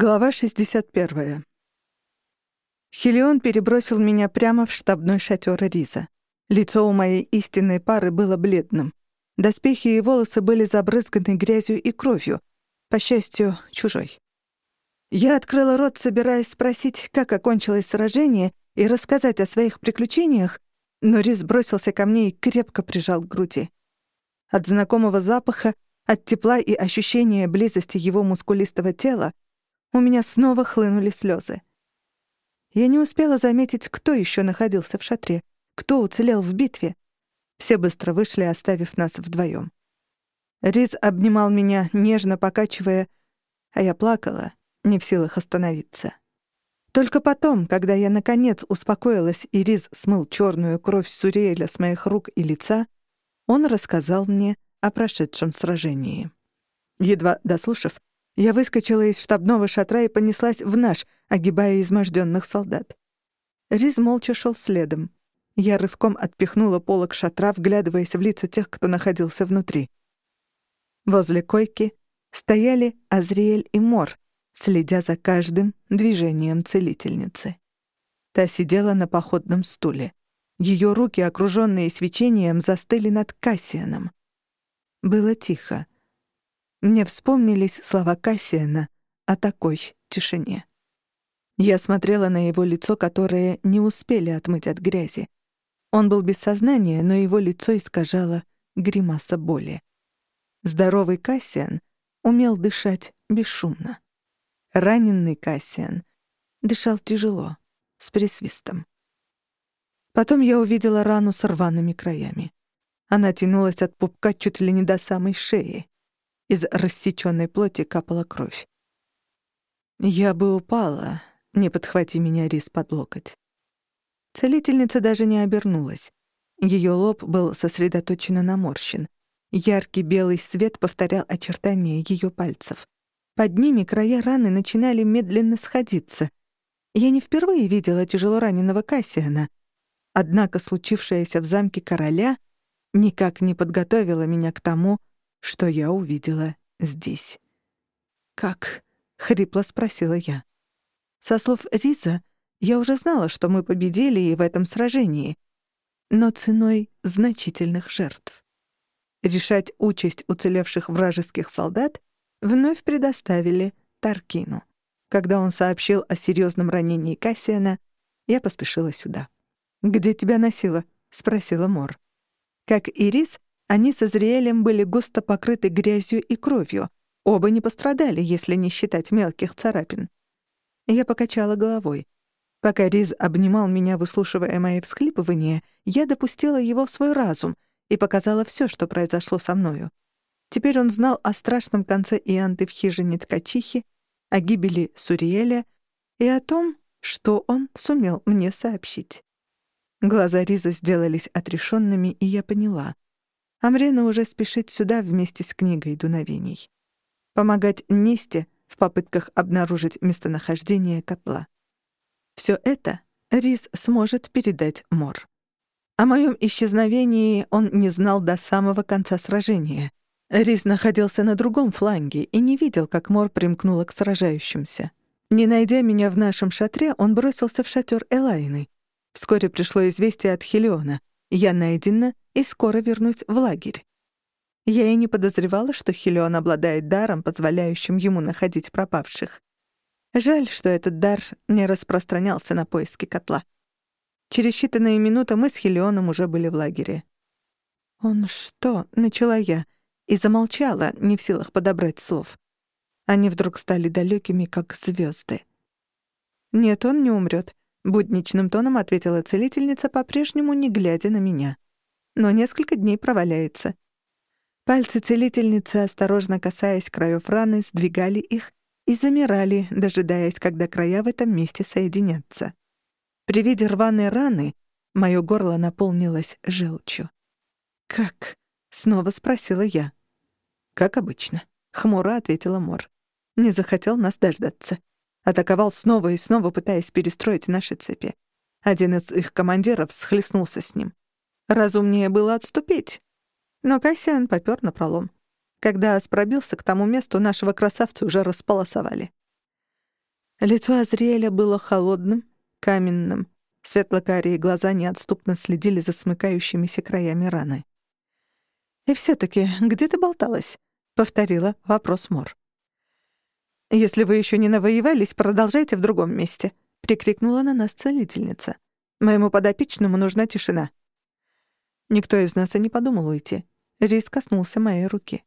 Глава 61. Хелион перебросил меня прямо в штабной шатер Риза. Лицо у моей истинной пары было бледным. Доспехи и волосы были забрызганы грязью и кровью, по счастью, чужой. Я открыла рот, собираясь спросить, как окончилось сражение, и рассказать о своих приключениях, но Риз бросился ко мне и крепко прижал к груди. От знакомого запаха, от тепла и ощущения близости его мускулистого тела у меня снова хлынули слезы. Я не успела заметить, кто еще находился в шатре, кто уцелел в битве. Все быстро вышли, оставив нас вдвоем. Риз обнимал меня, нежно покачивая, а я плакала, не в силах остановиться. Только потом, когда я наконец успокоилась и Риз смыл черную кровь Суриэля с моих рук и лица, он рассказал мне о прошедшем сражении. Едва дослушав, я выскочила из штабного шатра и понеслась в наш, огибая изможденных солдат. Риз молча шел следом. Я рывком отпихнула полок шатра, вглядываясь в лица тех, кто находился внутри. Возле койки стояли Азриэль и Мор, следя за каждым движением целительницы. Та сидела на походном стуле. Ее руки, окруженные свечением, застыли над Кассианом. Было тихо. Мне вспомнились слова Кассиана о такой тишине. Я смотрела на его лицо, которое не успели отмыть от грязи. Он был без сознания, но его лицо искажало гримаса боли. Здоровый Кассиан умел дышать бесшумно. Раненый Кассиан дышал тяжело, с присвистом. Потом я увидела рану с рваными краями. Она тянулась от пупка чуть ли не до самой шеи. Из рассечённой плоти капала кровь. Я бы упала, не подхвати меня рис под локоть. Целительница даже не обернулась. Её лоб был сосредоточен на морщин. Яркий белый свет повторял очертания её пальцев. Под ними края раны начинали медленно сходиться. Я не впервые видела тяжело раненого Кассиана. Однако случившееся в замке короля никак не подготовило меня к тому, что я увидела здесь. «Как?» — хрипло спросила я. Со слов Риза, я уже знала, что мы победили и в этом сражении, но ценой значительных жертв. Решать участь уцелевших вражеских солдат вновь предоставили Таркину. Когда он сообщил о серьезном ранении Кассиана, я поспешила сюда. «Где тебя носило?» — спросила Мор. Как и Риз, они со Зриэлем были густо покрыты грязью и кровью. Оба не пострадали, если не считать мелких царапин. Я покачала головой. Пока Риз обнимал меня, выслушивая мои всхлипывания, я допустила его в свой разум и показала все, что произошло со мною. Теперь он знал о страшном конце Ианты в хижине ткачихи, о гибели Суриэля и о том, что он сумел мне сообщить. Глаза Риза сделались отрешенными, и я поняла — Амрена уже спешит сюда вместе с книгой дуновений. Помогать Несте в попытках обнаружить местонахождение котла. Все это Рис сможет передать Мор. О моем исчезновении он не знал до самого конца сражения. Рис находился на другом фланге и не видел, как Мор примкнула к сражающимся. Не найдя меня в нашем шатре, он бросился в шатер Элайны. Вскоре пришло известие от Хелиона. Я найдена и скоро вернусь в лагерь. Я и не подозревала, что Хелион обладает даром, позволяющим ему находить пропавших. Жаль, что этот дар не распространялся на поиски котла. Через считанные минуты мы с Хелионом уже были в лагере. «Он что?» — начала я, и замолчала, не в силах подобрать слов. Они вдруг стали далекими, как звезды. «Нет, он не умрет», — будничным тоном ответила целительница, по-прежнему не глядя на меня но несколько дней проваляется. Пальцы целительницы, осторожно касаясь краев раны, сдвигали их и замирали, дожидаясь, когда края в этом месте соединятся. При виде рваной раны моё горло наполнилось желчью. «Как?» — снова спросила я. «Как обычно», — хмуро ответила Мор. «Не захотел нас дождаться. Атаковал снова и снова, пытаясь перестроить наши цепи. Один из их командиров схлестнулся с ним. Разумнее было отступить. Но Кассиан попёр пролом. Когда Ас пробился к тому месту, нашего красавца уже располосовали. Лицо Азриэля было холодным, каменным. Светло-карие глаза неотступно следили за смыкающимися краями раны. «И все-таки, где ты болталась?» — повторила вопрос Мор. «Если вы еще не навоевались, продолжайте в другом месте», — прикрикнула на нас целительница. «Моему подопечному нужна тишина». Никто из нас и не подумал уйти. Рис коснулся моей руки.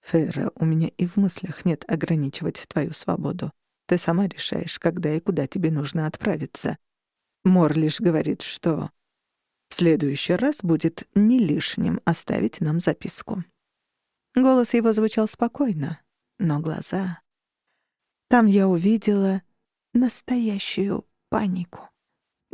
«Фейра, у меня и в мыслях нет ограничивать твою свободу. Ты сама решаешь, когда и куда тебе нужно отправиться. Мор лишь говорит, что в следующий раз будет не лишним оставить нам записку». Голос его звучал спокойно, но глаза... Там я увидела настоящую панику.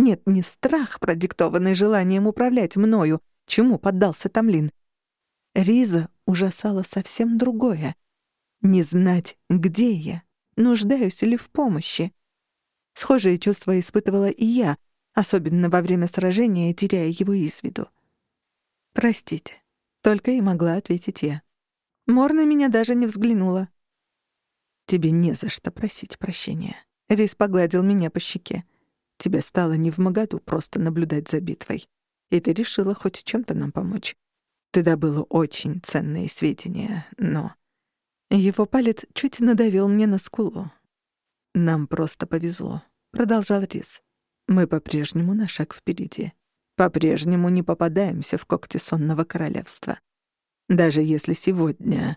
Нет, не страх, продиктованный желанием управлять мною, чему поддался Тамлин. Риза ужасала совсем другое. Не знать, где я, нуждаюсь ли в помощи. Схожие чувства испытывала и я, особенно во время сражения, теряя его из виду. «Простите», — только и могла ответить я. Мор на меня даже не взглянула. «Тебе не за что просить прощения». Рис погладил меня по щеке. «Тебе стало не в моготу просто наблюдать за битвой. И ты решила хоть чем-то нам помочь. Ты добыла очень ценные сведения, но...» Его палец чуть надавил мне на скулу. «Нам просто повезло», — продолжал Рис. «Мы по-прежнему на шаг впереди. По-прежнему не попадаемся в когти сонного королевства. Даже если сегодня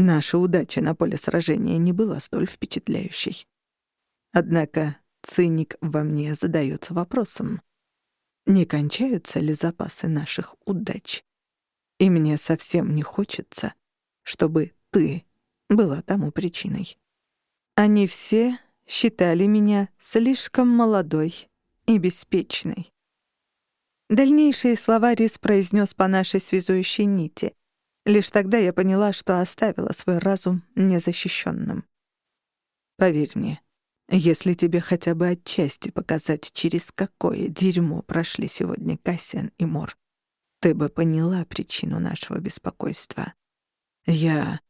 Наша удача на поле сражения не была столь впечатляющей. Однако циник во мне задается вопросом, не кончаются ли запасы наших удач? И мне совсем не хочется, чтобы ты была тому причиной. Они все считали меня слишком молодой и беспечной. Дальнейшие слова Рис произнес по нашей связующей нити. Лишь тогда я поняла, что оставила свой разум незащищенным. Поверь мне, если тебе хотя бы отчасти показать, через какое дерьмо прошли сегодня Кассиан и Мор, ты бы поняла причину нашего беспокойства. Я...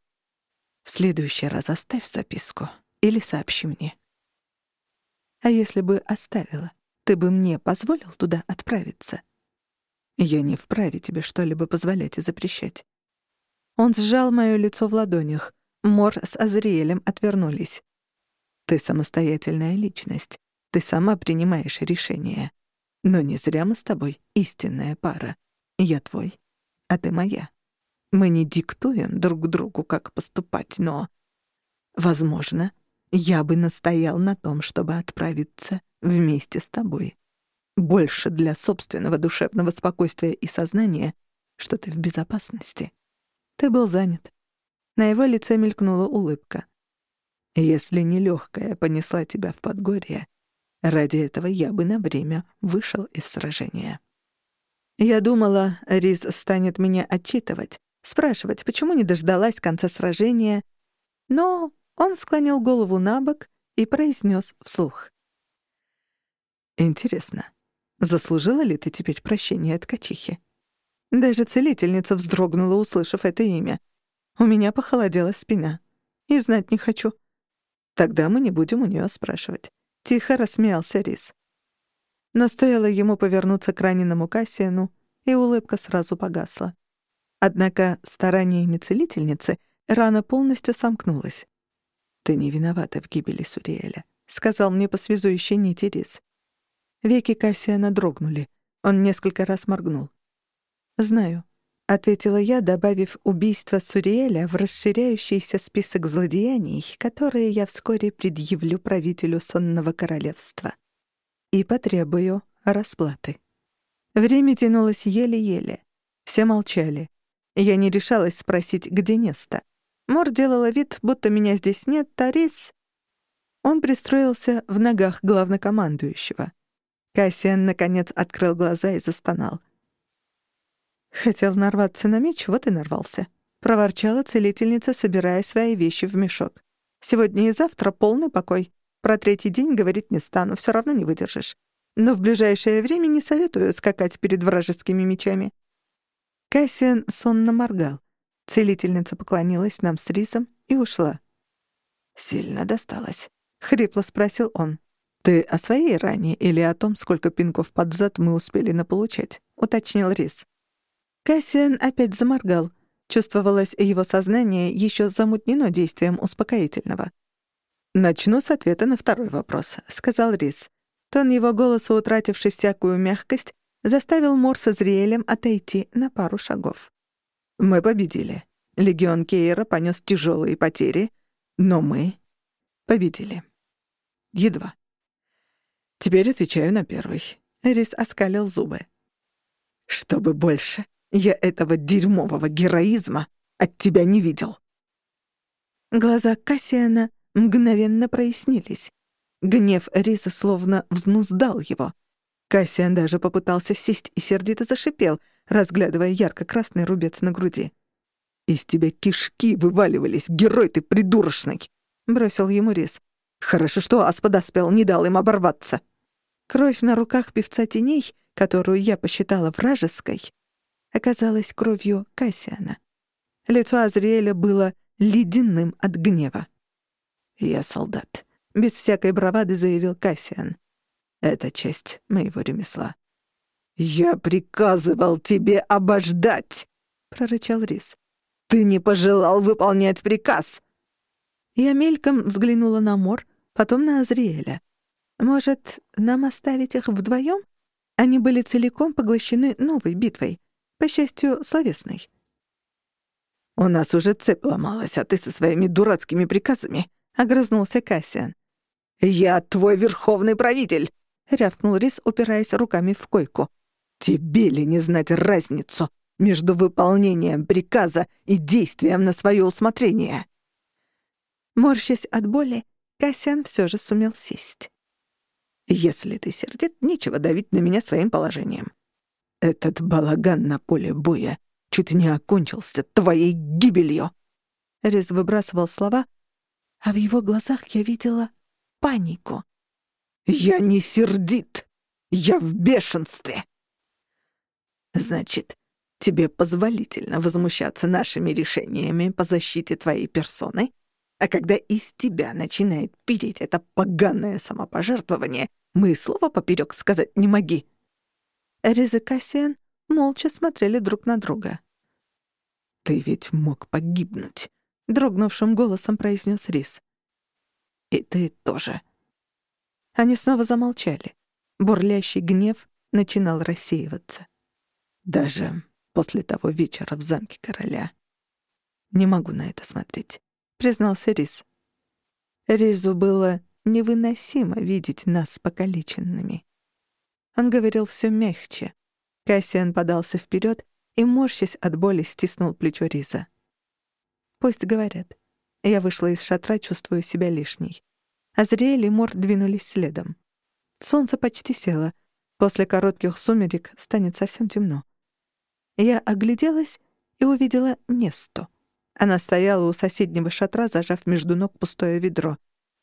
В следующий раз оставь записку или сообщи мне. А если бы оставила, ты бы мне позволил туда отправиться? Я не вправе тебе что-либо позволять и запрещать. Он сжал моё лицо в ладонях. Мор с Азриэлем отвернулись. «Ты самостоятельная личность. Ты сама принимаешь решения. Но не зря мы с тобой истинная пара. Я твой, а ты моя. Мы не диктуем друг другу, как поступать, но... Возможно, я бы настоял на том, чтобы отправиться вместе с тобой. Больше для собственного душевного спокойствия и сознания, что ты в безопасности. Ты был занят. На его лице мелькнула улыбка. Если нелегкая понесла тебя в Подгорье, ради этого я бы на время вышел из сражения. Я думала, Риз станет меня отчитывать, спрашивать, почему не дождалась конца сражения, но он склонил голову на бок и произнес вслух. «Интересно, заслужила ли ты теперь прощения от качихи?» Даже целительница вздрогнула, услышав это имя. У меня похолодела спина. И знать не хочу. Тогда мы не будем у нее спрашивать. Тихо рассмеялся Рис. Но стоило ему повернуться к раненому Кассиану, и улыбка сразу погасла. Однако стараниями целительницы рана полностью сомкнулась. «Ты не виновата в гибели Суриэля», — сказал мне по связующей нити Рис. Веки Кассиана дрогнули. Он несколько раз моргнул. «Знаю», — ответила я, добавив убийство Суриэля в расширяющийся список злодеяний, которые я вскоре предъявлю правителю сонного королевства. И потребую расплаты. Время тянулось еле-еле. Все молчали. Я не решалась спросить, где Неста. Мор делала вид, будто меня здесь нет, а Рис... Он пристроился в ногах главнокомандующего. Кассиан, наконец, открыл глаза и застонал. Хотел нарваться на меч, вот и нарвался. Проворчала целительница, собирая свои вещи в мешок. Сегодня и завтра полный покой. Про третий день говорить не стану, все равно не выдержишь. Но в ближайшее время не советую скакать перед вражескими мечами. Кассиан сонно моргал. Целительница поклонилась нам с рисом и ушла. «Сильно досталось», — хрипло спросил он. «Ты о своей ране или о том, сколько пинков под зад мы успели наполучать?» — уточнил Рис. Кассиан опять заморгал. Чувствовалось, его сознание еще замутнено действием успокоительного. «Начну с ответа на второй вопрос», — сказал Рис. Тон его голоса, утративший всякую мягкость, заставил Мор со Зриэлем отойти на пару шагов. «Мы победили. Легион Кейра понес тяжелые потери, но мы победили. Едва. Теперь отвечаю на первый». Рис оскалил зубы. «Чтобы больше я этого дерьмового героизма от тебя не видел». Глаза Кассиана мгновенно прояснились. Гнев Риза словно взнуздал его. Кассиан даже попытался сесть и сердито зашипел, разглядывая ярко-красный рубец на груди. «Из тебя кишки вываливались, герой ты придурочный!» — бросил ему Риз. «Хорошо, что Ас подоспел, не дал им оборваться». Кровь на руках певца теней, которую я посчитала вражеской, оказалась кровью Кассиана. Лицо Азриэля было ледяным от гнева. «Я солдат», — без всякой бравады заявил Кассиан. «Это часть моего ремесла». «Я приказывал тебе обождать!» — прорычал Рис. «Ты не пожелал выполнять приказ!» Я мельком взглянула на Мор, потом на Азриэля. «Может, нам оставить их вдвоем? Они были целиком поглощены новой битвой, по счастью, словесной». «У нас уже цепь ломалась, а ты со своими дурацкими приказами огрызнулся Кассиан. «Я твой верховный правитель!» — рявкнул Рис, упираясь руками в койку. «Тебе ли не знать разницу между выполнением приказа и действием на свое усмотрение?» Морщась от боли, Кассиан все же сумел сесть. «Если ты сердит, нечего давить на меня своим положением. Этот балаган на поле боя чуть не окончился твоей гибелью!» Рис выбрасывал слова, а в его глазах я видела панику. «Я не сердит! Я в бешенстве!» «Значит, тебе позволительно возмущаться нашими решениями по защите твоей персоны, а когда из тебя начинает переть это поганое самопожертвование, мы слова поперек сказать не моги». Рез и Кассиан молча смотрели друг на друга. «Ты ведь мог погибнуть», — дрогнувшим голосом произнес Рис. «И ты тоже». Они снова замолчали. Бурлящий гнев начинал рассеиваться. Даже после того вечера в замке короля. «Не могу на это смотреть», — признался Рис. Ризу было невыносимо видеть нас покалеченными. Он говорил все мягче. Кассиан подался вперед и, морщась от боли, стиснул плечо Риза. Пусть говорят. Я вышла из шатра, чувствуя себя лишней. Азриэль и Мор двинулись следом. Солнце почти село. После коротких сумерек станет совсем темно. Я огляделась и увидела Несту. Она стояла у соседнего шатра, зажав между ног пустое ведро.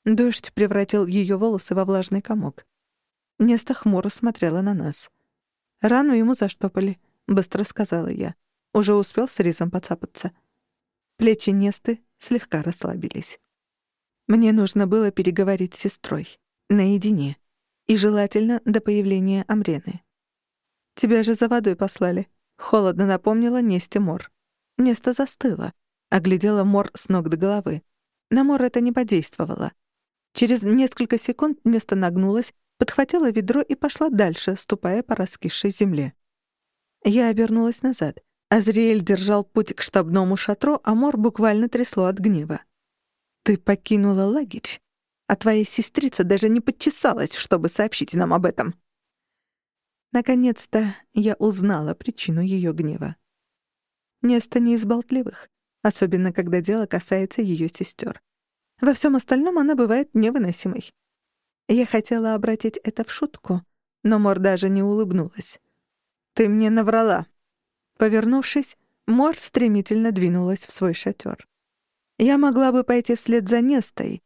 Дождь превратил ее волосы во влажный комок. Неста хмуро смотрела на нас. «Рану ему заштопали», — быстро сказала я. Уже успел с рисом поцапаться. Плечи Несты слегка расслабились. Мне нужно было переговорить с сестрой. Наедине. И желательно до появления Амрены. «Тебя же за водой послали», — холодно напомнила Несте Мор. Неста застыла, оглядела Мор с ног до головы. На Мор это не подействовало. Через несколько секунд Неста нагнулась, подхватила ведро и пошла дальше, ступая по раскисшей земле. Я обернулась назад. Азриэль держал путь к штабному шатру, а Мор буквально трясло от гнева. «Ты покинула лагерь, а твоя сестрица даже не подчесалась, чтобы сообщить нам об этом». Наконец-то я узнала причину ее гнева. Неста не из болтливых, особенно когда дело касается ее сестер. Во всем остальном она бывает невыносимой. Я хотела обратить это в шутку, но Мор даже не улыбнулась. «Ты мне наврала», Повернувшись, Мор стремительно двинулась в свой шатер. Я могла бы пойти вслед за Нестой,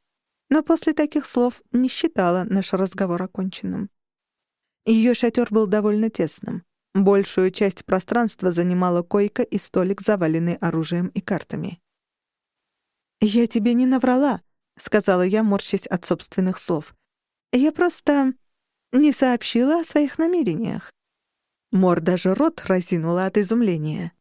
но после таких слов не считала наш разговор оконченным. Ее шатер был довольно тесным. Большую часть пространства занимала койка и столик, заваленный оружием и картами. «Я тебе не наврала», — сказала я, морщась от собственных слов. «Я просто не сообщила о своих намерениях». Мор даже рот разинула от изумления.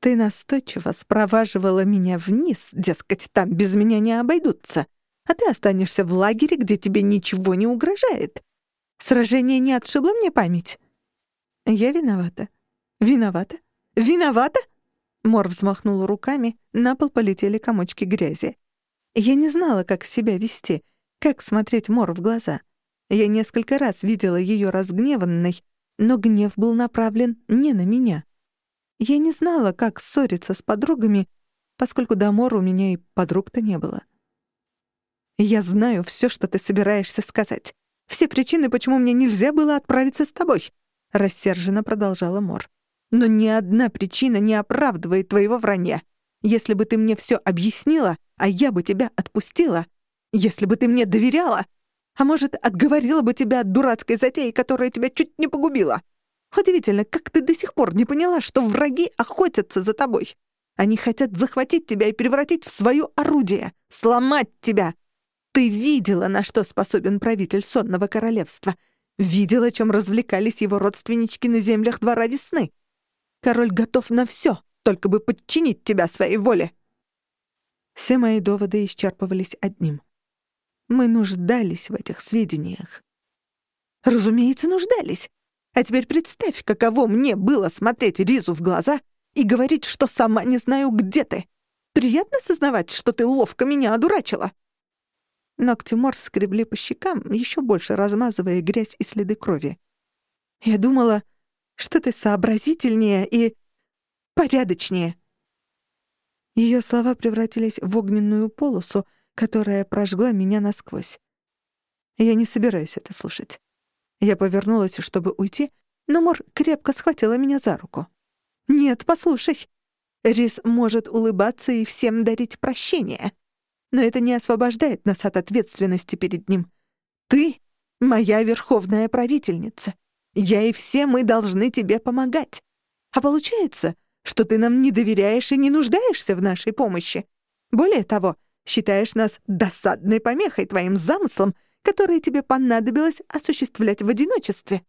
«Ты настойчиво спроваживала меня вниз, дескать, там без меня не обойдутся, а ты останешься в лагере, где тебе ничего не угрожает. Сражение не отшибло мне память?» «Я виновата. Виновата? Виновата?» Мор взмахнула руками, на пол полетели комочки грязи. Я не знала, как себя вести, как смотреть Мор в глаза. Я несколько раз видела ее разгневанной, но гнев был направлен не на меня. Я не знала, как ссориться с подругами, поскольку до Мор у меня и подруг-то не было. «Я знаю все, что ты собираешься сказать. Все причины, почему мне нельзя было отправиться с тобой», — рассерженно продолжала Мор. «Но ни одна причина не оправдывает твоего вранья. Если бы ты мне все объяснила, а я бы тебя отпустила, если бы ты мне доверяла, а может, отговорила бы тебя от дурацкой затеи, которая тебя чуть не погубила. Удивительно, как ты до сих пор не поняла, что враги охотятся за тобой. Они хотят захватить тебя и превратить в свое орудие, сломать тебя. Ты видела, на что способен правитель сонного королевства. Видела, чем развлекались его родственнички на землях двора весны. Король готов на все, только бы подчинить тебя своей воле. Все мои доводы исчерпывались одним. Мы нуждались в этих сведениях. Разумеется, нуждались. А теперь представь, каково мне было смотреть Ризу в глаза и говорить, что сама не знаю, где ты. Приятно сознавать, что ты ловко меня одурачила. Ногти Морс скребли по щекам, еще больше размазывая грязь и следы крови. Я думала, что ты сообразительнее и порядочнее. Ее слова превратились в огненную полосу, которая прожгла меня насквозь. Я не собираюсь это слушать. Я повернулась, чтобы уйти, но Мор крепко схватила меня за руку. «Нет, послушай. Рис может улыбаться и всем дарить прощение. Но это не освобождает нас от ответственности перед ним. Ты — моя верховная правительница. Я и все мы должны тебе помогать. А получается, что ты нам не доверяешь и не нуждаешься в нашей помощи. Более того, считаешь нас досадной помехой твоим замыслам, которые тебе понадобилось осуществлять в одиночестве.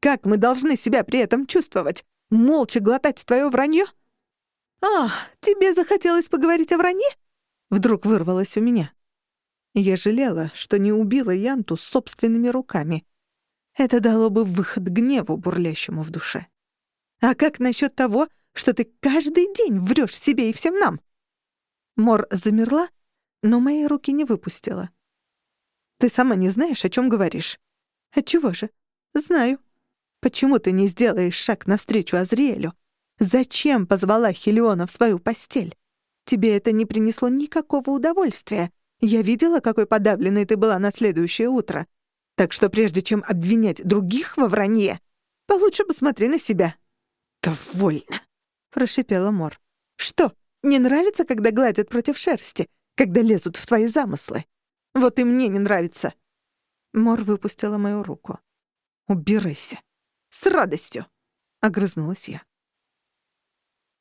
Как мы должны себя при этом чувствовать? Молча глотать твое вранье? «А, тебе захотелось поговорить о вранье?» Вдруг вырвалось у меня. Я жалела, что не убила Янту собственными руками. Это дало бы выход гневу, бурлящему в душе. А как насчет того, что ты каждый день врешь себе и всем нам?» Мор замерла, но мои руки не выпустила. «Ты сама не знаешь, о чем говоришь?» «Отчего же?» «Знаю. Почему ты не сделаешь шаг навстречу Азриэлю? Зачем позвала Хелиона в свою постель? Тебе это не принесло никакого удовольствия. Я видела, какой подавленной ты была на следующее утро. Так что прежде чем обвинять других во вранье, получше посмотри на себя». «Довольно», — прошипела Мор. «Что, не нравится, когда гладят против шерсти, когда лезут в твои замыслы? Вот и мне не нравится». Мор выпустила мою руку. «Убирайся. С радостью!» — огрызнулась я.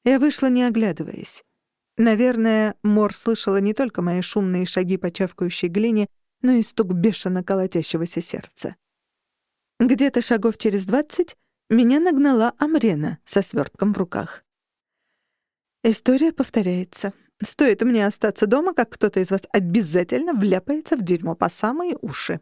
Я вышла, не оглядываясь. Наверное, Мор слышала не только мои шумные шаги по чавкающей глине, но и стук бешено колотящегося сердца. Где-то шагов через двадцать меня нагнала Амрена со свертком в руках. История повторяется. Стоит мне остаться дома, как кто-то из вас обязательно вляпается в дерьмо по самые уши.